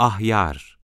Ahyar.